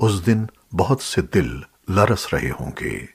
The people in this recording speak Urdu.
اس دن بہت سے دل لرس رہے ہوں گے۔